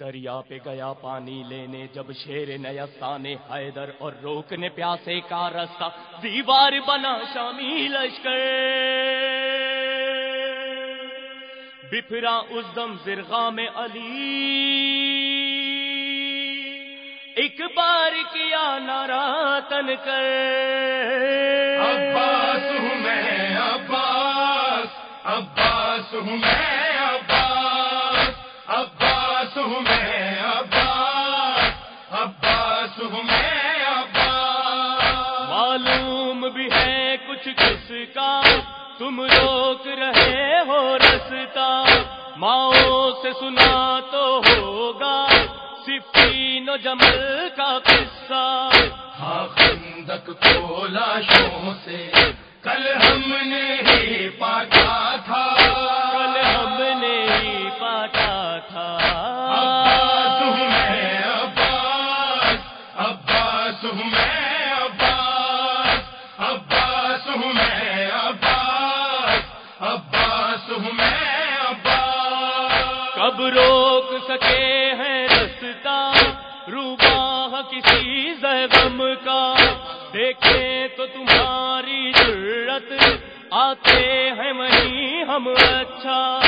دریا پہ گیا پانی لینے، جب شیر نیا سانے حیدر اور روکنے پیاسے کا رستہ، دیوار بنا شامی لشکر۔ بفرا اس دم زرغا میں علی۔ ایک بار کیا نارا تن کر۔ عباس ہوں میں، عباس عباس ہوں میں۔ ہوں میں عباس عباس ہوں میں عباس۔ معلوم بھی ہے کچھ کس کا، تم روک رہے ہو رستا ماؤں سے سنا تو ہوگا صفین و جمل کا قصہ۔ ہاں خندق کو لاشوں سے کل ہم نے ہی پاٹا تھا۔ روک سکے ہیں رستا روباہ کسی زغم کا۔ دیکھیں تو تمہاری ضرورت آتے ہیں وہیں ہم اچھا۔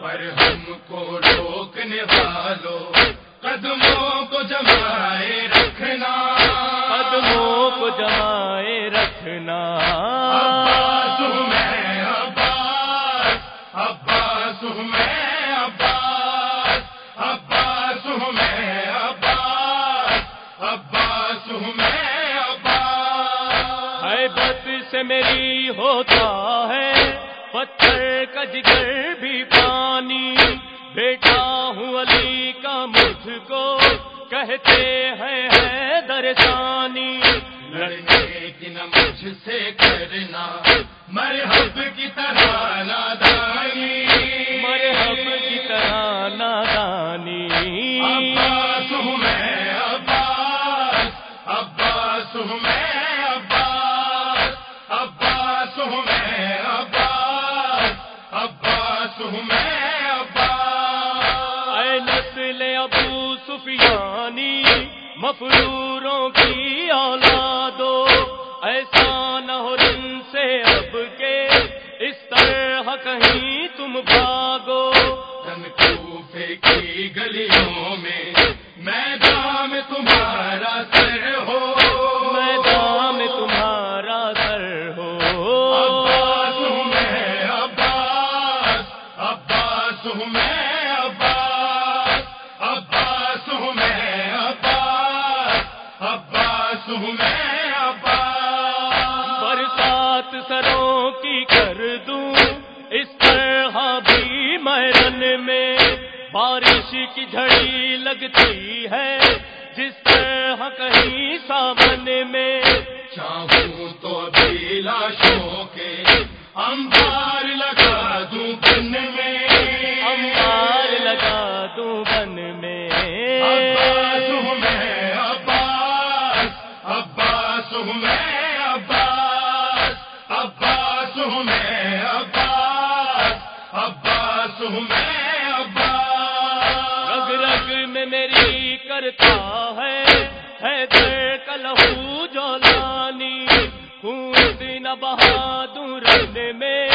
پر ہم کو روکنے والوں قدموں کو جمائے رکھنا۔ قدموں کو جمائے رکھنا۔ ہوں میں سے میری ہوتا ہے، پتھر کا جگر بھی پانی۔ بیٹا ہوں علی کا مجھ کو، کہتے ہیں ہے درسانی لڑنے کی نہ مجھ سے کرنا، مرحب کی طرح نادانی۔ مرحب کی طرح نادانی۔ سفیانی مفروروں کی اولادو ایسا نہ ہو جن سے اب کے اس طرح کہیں تم بھاگو۔ رن کوفے کی گلیوں میں میں جام تمہارا سر ہو۔ سروں کی کر دوں۔ اس طرح بھی میرن میں بارش کی جھڑی لگتی ہے۔ جس طرح کہیں سامن میں چاہوں تو بھی لاشوں کے انبار لگا دوں بن میں۔ امبار لگا دوں بن میں۔ عباس ہوں میں عباس عباس ہوں میں ہوں میں رگ رگ میں میری کرتا ہے ہے لہو جو لانی۔ خون نہ بہادر میں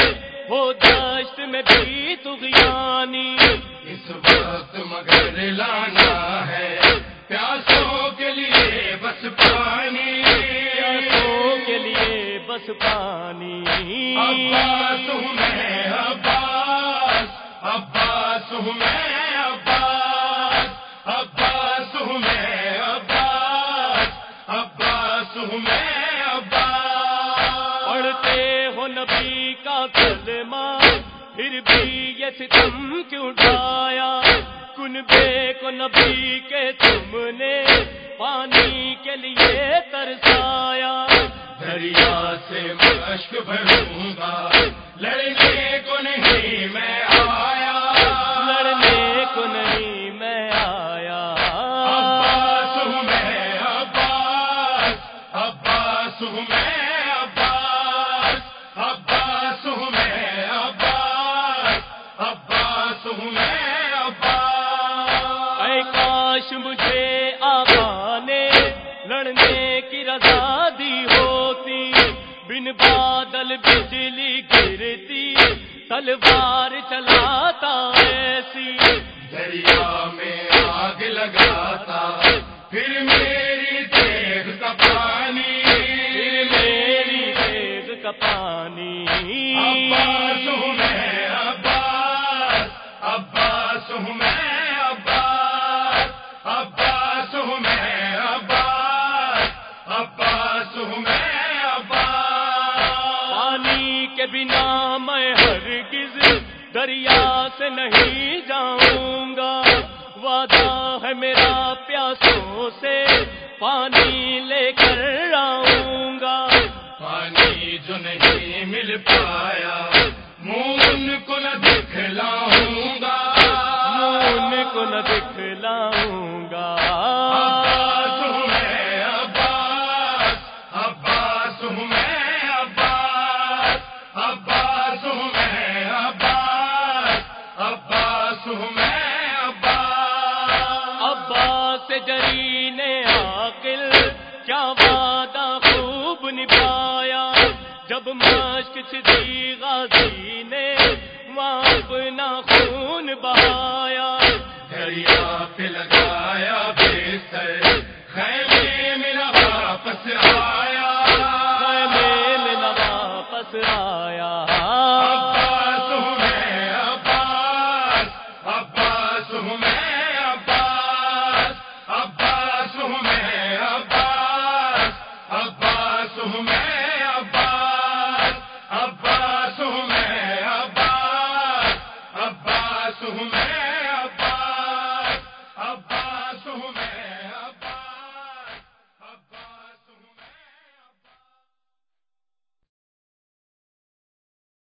ہو دشت میں بھی تغیانی اس وقت مگر لانا ہے پیاسوں کے لیے بس پانی۔ پیاسوں کے لیے بس پانی۔ عباس ہوں میں عباس ہوں میں عباس عباس ہوں میں عباس عباس ہوں میں عباس۔ پڑھتے ہو نبی کا کلمہ پھر بھی یہ ستم کیوں ڈھایا؟ کن بے کو نبی کے تم نے پانی کے لیے ترسایا؟ دریا سے مشک بھروں گا لڑنے کو نہیں میں آیا گرتی تلوار چلاتا ایسی۔ دریا میں آگ لگاتا پھر میری دیکھ کا پانی میری دیگ کا پانی بنا میں ہرگز، دریا سے نہیں جاؤں گا۔ وعدہ ہے میرا پیاسوں سے، پانی لے کر آؤں گا۔ پانی جو نہیں مل پایا مون کو نہ دکھلاؤں عباس عاقل، کیا وعدہ خوب نبھایا؟ جب مشک چھتی غازی نے وہاں اپنا خون بہایا۔ دریا پہ لگا ہوں میں